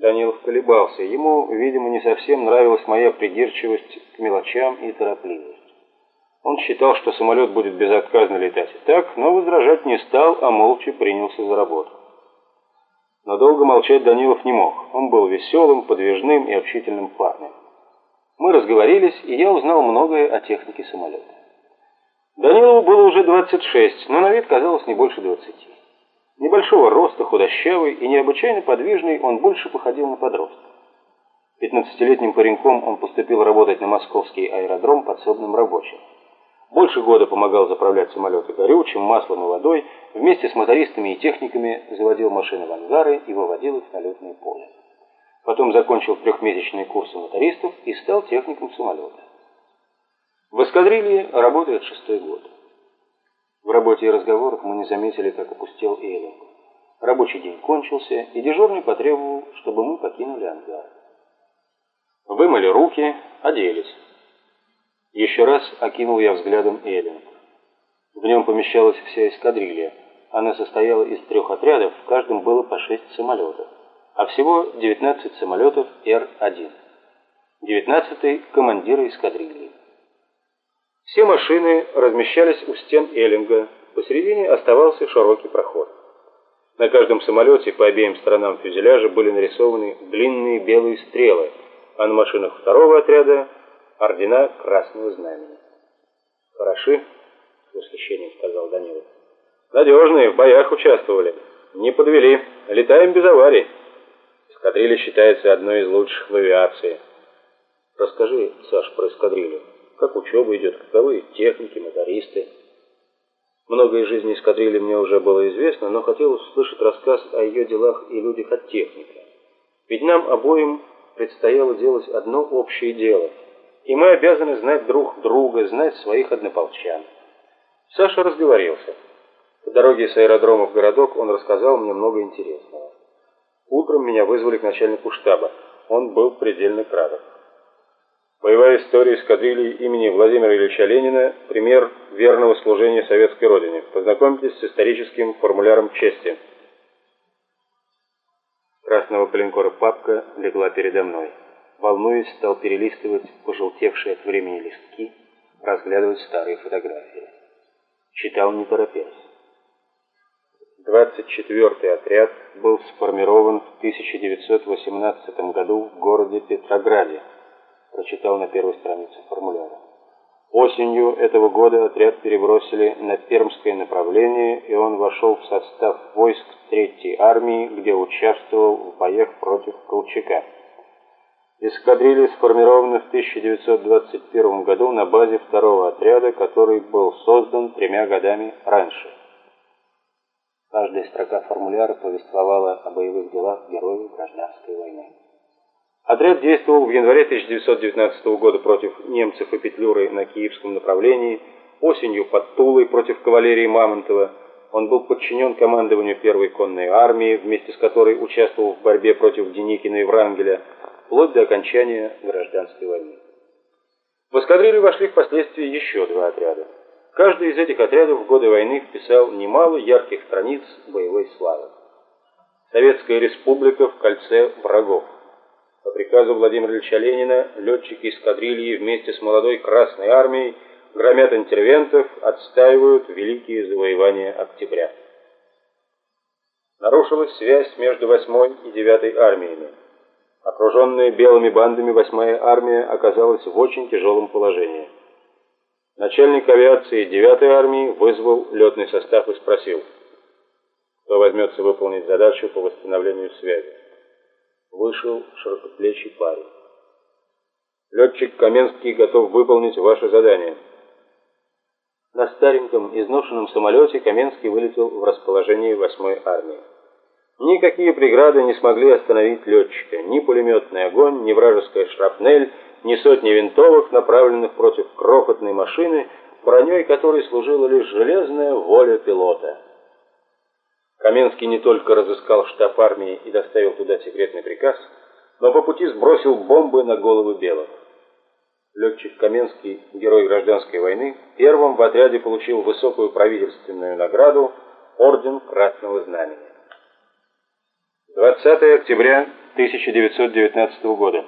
Данилов колебался. Ему, видимо, не совсем нравилась моя придирчивость к мелочам и торопливость. Он считал, что самолет будет безотказно летать и так, но возражать не стал, а молча принялся за работу. Но долго молчать Данилов не мог. Он был веселым, подвижным и общительным парнем. Мы разговорились, и я узнал многое о технике самолета. Данилову было уже 26, но на вид казалось не больше 20. Небольшого роста, худощавый и необычайно подвижный, он больше походил на подростка. Пятнадцатилетним пареньком он поступил работать на московский аэродром подсобным рабочим. Больше года помогал заправлять самолеты горючим, маслом и водой, вместе с мотористами и техниками заводил машины в ангары и выводил их на летное поле. Потом закончил трехмесячные курсы мотористов и стал техником самолета. В эскадрилье работает шестой год. В работе и разговорах мы не заметили, как опустел Эллинг. Рабочий день кончился, и дежурный потребовал, чтобы мы покинули ангар. Вымыли руки, оделись. Еще раз окинул я взглядом Эллинг. В нем помещалась вся эскадрилья. Она состояла из трех отрядов, в каждом было по шесть самолетов, а всего 19 самолетов Р-1. 19-й – командира эскадрильи. Все машины размещались у стен Эллинга, посередине оставался широкий проход. На каждом самолете по обеим сторонам фюзеляжа были нарисованы длинные белые стрелы, а на машинах второго отряда – ордена Красного Знамени. «Хороши?» – с восхищением сказал Данилов. «Надежные, в боях участвовали. Не подвели. Летаем без аварий. Эскадрилья считается одной из лучших в авиации. Расскажи, Саш, про эскадрилью как учеба идет, каковы техники, мотористы. Многое из жизни эскадрильи мне уже было известно, но хотелось услышать рассказ о ее делах и людях от техника. Ведь нам обоим предстояло делать одно общее дело, и мы обязаны знать друг друга, знать своих однополчан. Саша разговорился. По дороге с аэродрома в городок он рассказал мне много интересного. Утром меня вызвали к начальнику штаба. Он был предельно краток. Боевая история эскадрильи имени Владимира Ильича Ленина – пример верного служения советской родине. Познакомьтесь с историческим формуляром чести. Красного калинкора папка легла передо мной. Волнуясь, стал перелистывать пожелтевшие от времени листки, разглядывать старые фотографии. Читал не торопясь. 24-й отряд был сформирован в 1918 году в городе Петрограде прочитал на первой странице формуляра. Осенью этого года отряд перебросили на Пермское направление, и он вошел в состав войск Третьей армии, где участвовал в боях против Колчака. Эскадрилья сформирована в 1921 году на базе второго отряда, который был создан тремя годами раньше. Каждая строка формуляра повествовала о боевых делах героев гражданской войны. Отряд действовал в январе 1919 года против немцев и Петлюры на киевском направлении, осенью под Тулой против кавалерии Мамонтова. Он был подчинен командованию первой конной армии, вместе с которой участвовал в борьбе против Деникина и Врангеля, вплоть до окончания гражданской войны. В эскадрилью вошли впоследствии еще два отряда. Каждый из этих отрядов в годы войны вписал немало ярких страниц боевой славы. Советская республика в кольце врагов. По приказу Владимира Ильича Ленина летчики эскадрильи вместе с молодой Красной армией громят интервентов, отстаивают великие завоевания октября. Нарушилась связь между 8 и 9 армиями. Окруженная белыми бандами 8 армия оказалась в очень тяжелом положении. Начальник авиации 9 армии вызвал летный состав и спросил, кто возьмется выполнить задачу по восстановлению связи вышел широкоплечий парень. Летчик Каменский готов выполнить ваше задание. На стареньком изношенном самолете Каменский вылетел в расположение 8-й армии. Никакие преграды не смогли остановить летчика. Ни пулеметный огонь, ни вражеская шрапнель, ни сотни винтовок, направленных против крохотной машины, броней которой служила лишь железная воля пилота. Каменский не только разыскал штаб армии и доставил туда секретный приказ, но по пути сбросил бомбы на головы белых. Летчик Каменский, герой гражданской войны, первым в отряде получил высокую правительственную награду Орден Красного Знамени. 20 октября 1919 года.